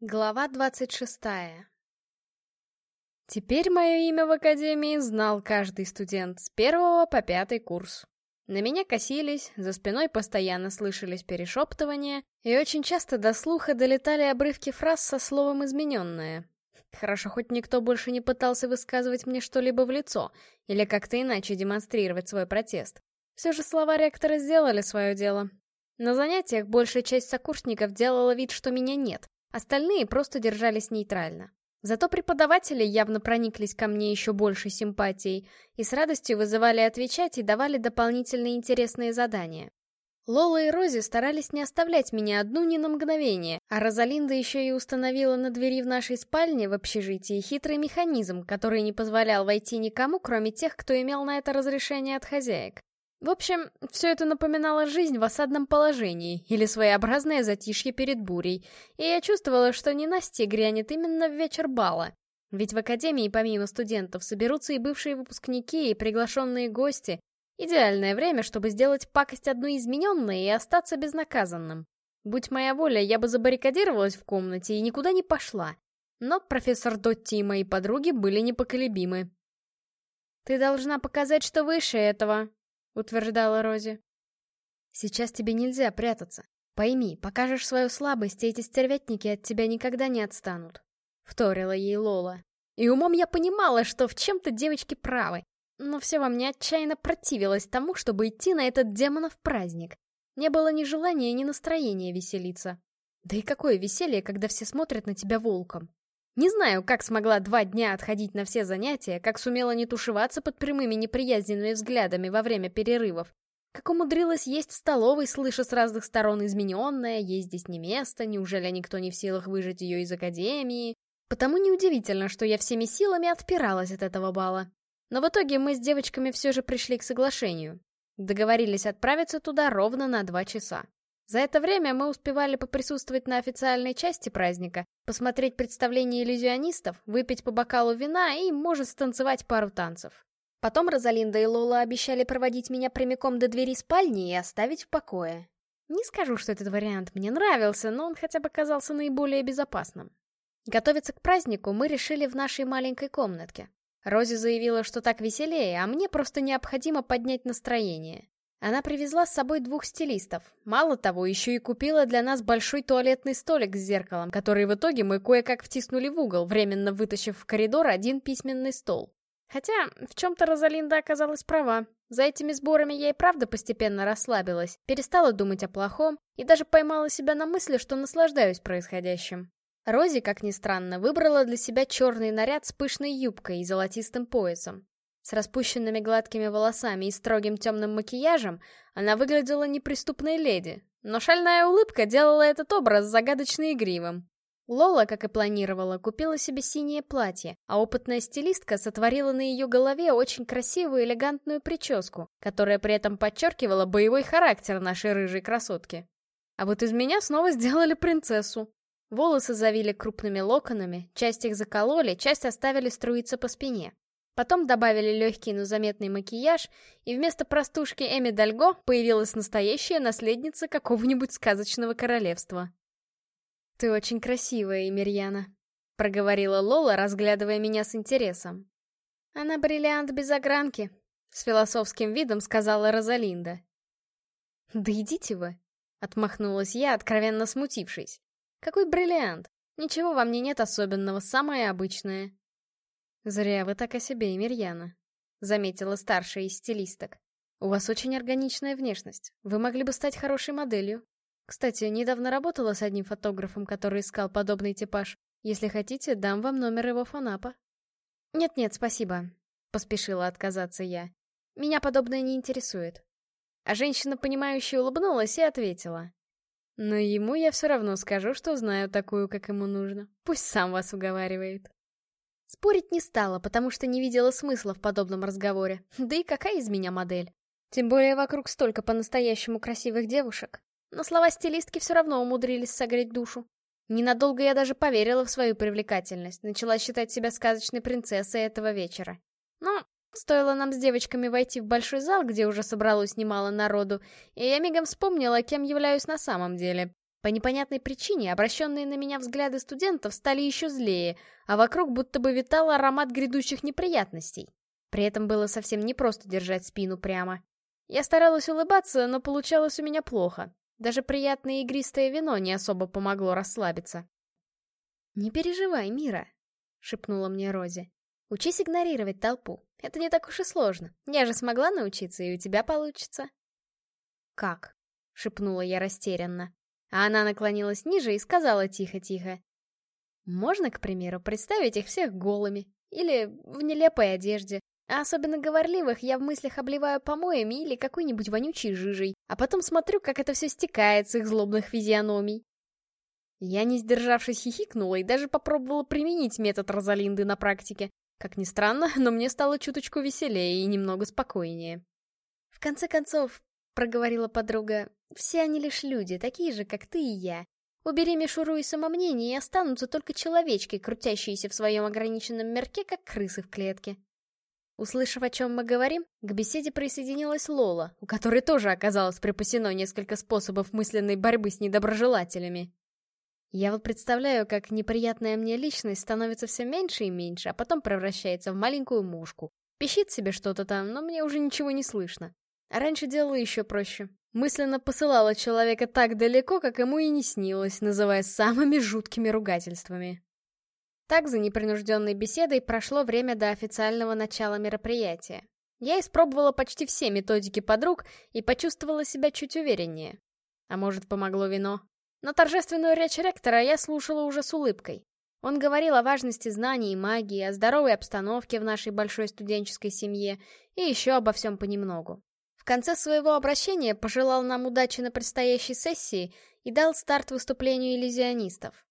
Глава двадцать шестая Теперь мое имя в академии знал каждый студент с первого по пятый курс. На меня косились, за спиной постоянно слышались перешептывания, и очень часто до слуха долетали обрывки фраз со словом «измененное». Хорошо, хоть никто больше не пытался высказывать мне что-либо в лицо или как-то иначе демонстрировать свой протест. Все же слова ректора сделали свое дело. На занятиях большая часть сокурсников делала вид, что меня нет, остальные просто держались нейтрально. Зато преподаватели явно прониклись ко мне еще большей симпатией и с радостью вызывали отвечать и давали дополнительные интересные задания. Лола и Рози старались не оставлять меня одну ни на мгновение, а Розалинда еще и установила на двери в нашей спальне в общежитии хитрый механизм, который не позволял войти никому, кроме тех, кто имел на это разрешение от хозяек. В общем, все это напоминало жизнь в осадном положении или своеобразное затишье перед бурей, и я чувствовала, что ненастье грянет именно в вечер бала. Ведь в академии помимо студентов соберутся и бывшие выпускники, и приглашенные гости. Идеальное время, чтобы сделать пакость одну измененной и остаться безнаказанным. Будь моя воля, я бы забаррикадировалась в комнате и никуда не пошла. Но профессор Дотти и мои подруги были непоколебимы. «Ты должна показать, что выше этого», утверждала Рози. «Сейчас тебе нельзя прятаться. Пойми, покажешь свою слабость, и эти стервятники от тебя никогда не отстанут», — вторила ей Лола. И умом я понимала, что в чем-то девочки правы, но все во мне отчаянно противилось тому, чтобы идти на этот демонов праздник. Не было ни желания, ни настроения веселиться. Да и какое веселье, когда все смотрят на тебя волком. Не знаю, как смогла два дня отходить на все занятия, как сумела не тушеваться под прямыми неприязненными взглядами во время перерывов, как умудрилась есть в столовой, слыша с разных сторон измененное, есть здесь не место, неужели никто не в силах выжить ее из академии. Потому неудивительно, что я всеми силами отпиралась от этого бала. Но в итоге мы с девочками все же пришли к соглашению. Договорились отправиться туда ровно на два часа. За это время мы успевали поприсутствовать на официальной части праздника, посмотреть представление иллюзионистов, выпить по бокалу вина и, может, станцевать пару танцев. Потом Розалинда и Лола обещали проводить меня прямиком до двери спальни и оставить в покое. Не скажу, что этот вариант мне нравился, но он хотя бы казался наиболее безопасным. Готовиться к празднику мы решили в нашей маленькой комнатке. Рози заявила, что так веселее, а мне просто необходимо поднять настроение. Она привезла с собой двух стилистов. Мало того, еще и купила для нас большой туалетный столик с зеркалом, который в итоге мы кое-как втиснули в угол, временно вытащив в коридор один письменный стол. Хотя, в чем-то Розалинда оказалась права. За этими сборами я и правда постепенно расслабилась, перестала думать о плохом и даже поймала себя на мысли, что наслаждаюсь происходящим. Рози, как ни странно, выбрала для себя черный наряд с пышной юбкой и золотистым поясом. С распущенными гладкими волосами и строгим темным макияжем она выглядела неприступной леди, но шальная улыбка делала этот образ загадочно игривым. Лола, как и планировала, купила себе синее платье, а опытная стилистка сотворила на ее голове очень красивую элегантную прическу, которая при этом подчеркивала боевой характер нашей рыжей красотки. А вот из меня снова сделали принцессу. Волосы завили крупными локонами, часть их закололи, часть оставили струиться по спине. Потом добавили легкий, но заметный макияж, и вместо простушки Эми Дальго появилась настоящая наследница какого-нибудь сказочного королевства. «Ты очень красивая, Эмирьяна», — проговорила Лола, разглядывая меня с интересом. «Она бриллиант без огранки», — с философским видом сказала Розалинда. «Да идите вы», — отмахнулась я, откровенно смутившись. «Какой бриллиант? Ничего во мне нет особенного, самое обычное». «Зря вы так о себе, Емельяна», — заметила старшая из стилисток. «У вас очень органичная внешность. Вы могли бы стать хорошей моделью. Кстати, недавно работала с одним фотографом, который искал подобный типаж. Если хотите, дам вам номер его фанапа». «Нет-нет, спасибо», — поспешила отказаться я. «Меня подобное не интересует». А женщина, понимающая, улыбнулась и ответила. «Но ему я все равно скажу, что знаю такую, как ему нужно. Пусть сам вас уговаривает». Спорить не стала, потому что не видела смысла в подобном разговоре. Да и какая из меня модель? Тем более вокруг столько по-настоящему красивых девушек. Но слова стилистки все равно умудрились согреть душу. Ненадолго я даже поверила в свою привлекательность, начала считать себя сказочной принцессой этого вечера. Но стоило нам с девочками войти в большой зал, где уже собралось немало народу, и я мигом вспомнила, кем являюсь на самом деле. По непонятной причине обращенные на меня взгляды студентов стали еще злее, а вокруг будто бы витал аромат грядущих неприятностей. При этом было совсем непросто держать спину прямо. Я старалась улыбаться, но получалось у меня плохо. Даже приятное игристое вино не особо помогло расслабиться. «Не переживай, Мира», — шепнула мне Рози. «Учись игнорировать толпу. Это не так уж и сложно. Я же смогла научиться, и у тебя получится». «Как?» — шепнула я растерянно. А она наклонилась ниже и сказала тихо-тихо. «Можно, к примеру, представить их всех голыми. Или в нелепой одежде. А особенно говорливых я в мыслях обливаю помоями или какой-нибудь вонючей жижей, а потом смотрю, как это все стекает с их злобных физиономий. Я, не сдержавшись, хихикнула и даже попробовала применить метод Розалинды на практике. Как ни странно, но мне стало чуточку веселее и немного спокойнее. В конце концов, проговорила подруга, все они лишь люди, такие же, как ты и я. Убери мишуру и самомнение, и останутся только человечки, крутящиеся в своем ограниченном мерке, как крысы в клетке. Услышав, о чем мы говорим, к беседе присоединилась Лола, у которой тоже оказалось припасено несколько способов мысленной борьбы с недоброжелателями. Я вот представляю, как неприятная мне личность становится все меньше и меньше, а потом превращается в маленькую мушку. Пищит себе что-то там, но мне уже ничего не слышно. Раньше делала еще проще. Мысленно посылала человека так далеко, как ему и не снилось, называя самыми жуткими ругательствами. Так за непринужденной беседой прошло время до официального начала мероприятия. Я испробовала почти все методики подруг и почувствовала себя чуть увереннее. А может, помогло вино? Но торжественную речь ректора я слушала уже с улыбкой. Он говорил о важности знаний и магии, о здоровой обстановке в нашей большой студенческой семье и еще обо всем понемногу конце своего обращения пожелал нам удачи на предстоящей сессии и дал старт выступлению иллюзионистов.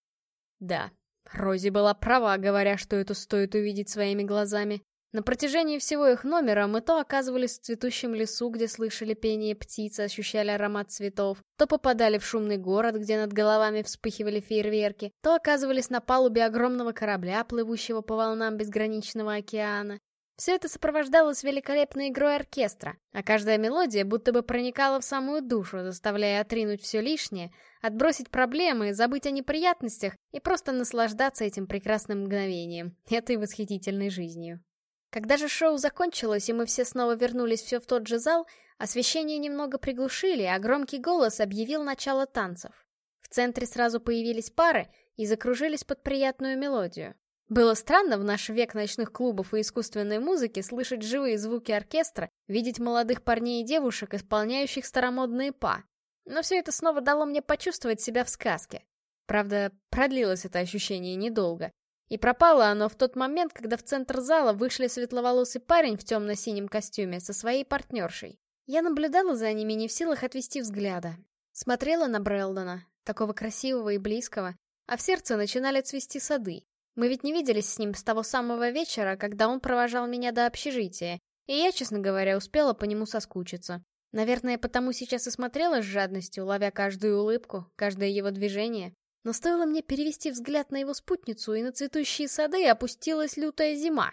Да, Рози была права, говоря, что это стоит увидеть своими глазами. На протяжении всего их номера мы то оказывались в цветущем лесу, где слышали пение птиц, ощущали аромат цветов, то попадали в шумный город, где над головами вспыхивали фейерверки, то оказывались на палубе огромного корабля, плывущего по волнам безграничного океана, все это сопровождалось великолепной игрой оркестра, а каждая мелодия будто бы проникала в самую душу, заставляя отринуть все лишнее, отбросить проблемы, забыть о неприятностях и просто наслаждаться этим прекрасным мгновением, этой восхитительной жизнью. Когда же шоу закончилось, и мы все снова вернулись все в тот же зал, освещение немного приглушили, а громкий голос объявил начало танцев. В центре сразу появились пары и закружились под приятную мелодию. Было странно в наш век ночных клубов и искусственной музыки слышать живые звуки оркестра, видеть молодых парней и девушек, исполняющих старомодные па. Но все это снова дало мне почувствовать себя в сказке. Правда, продлилось это ощущение недолго. И пропало оно в тот момент, когда в центр зала вышли светловолосый парень в темно-синем костюме со своей партнершей. Я наблюдала за ними не в силах отвести взгляда. Смотрела на Брэлдона, такого красивого и близкого, а в сердце начинали цвести сады. Мы ведь не виделись с ним с того самого вечера, когда он провожал меня до общежития, и я, честно говоря, успела по нему соскучиться. Наверное, потому сейчас и смотрела с жадностью, ловя каждую улыбку, каждое его движение. Но стоило мне перевести взгляд на его спутницу, и на цветущие сады опустилась лютая зима.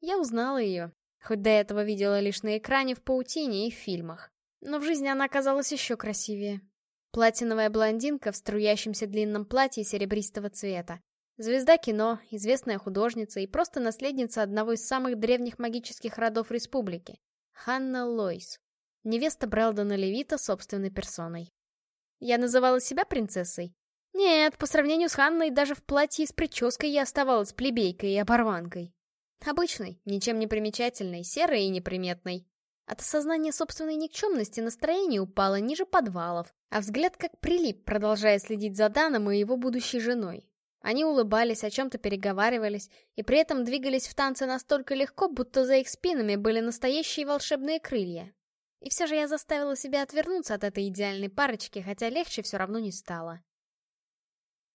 Я узнала ее, хоть до этого видела лишь на экране в паутине и в фильмах. Но в жизни она оказалась еще красивее. Платиновая блондинка в струящемся длинном платье серебристого цвета. Звезда кино, известная художница и просто наследница одного из самых древних магических родов республики. Ханна Лойс. Невеста Брэлдона Левита собственной персоной. Я называла себя принцессой? Нет, по сравнению с Ханной, даже в платье с прической я оставалась плебейкой и оборванкой. Обычной, ничем не примечательной, серой и неприметной. От осознания собственной никчемности настроение упало ниже подвалов, а взгляд как прилип, продолжая следить за Даном и его будущей женой. Они улыбались, о чем-то переговаривались, и при этом двигались в танце настолько легко, будто за их спинами были настоящие волшебные крылья. И все же я заставила себя отвернуться от этой идеальной парочки, хотя легче все равно не стало.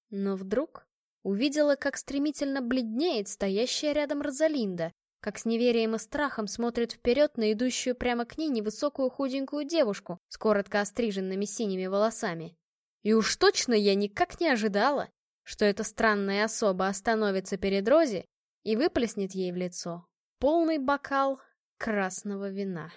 Но вдруг увидела, как стремительно бледнеет стоящая рядом Розалинда, как с неверием и страхом смотрит вперед на идущую прямо к ней невысокую худенькую девушку с коротко остриженными синими волосами. И уж точно я никак не ожидала, что эта странная особа остановится перед Рози и выплеснет ей в лицо полный бокал красного вина.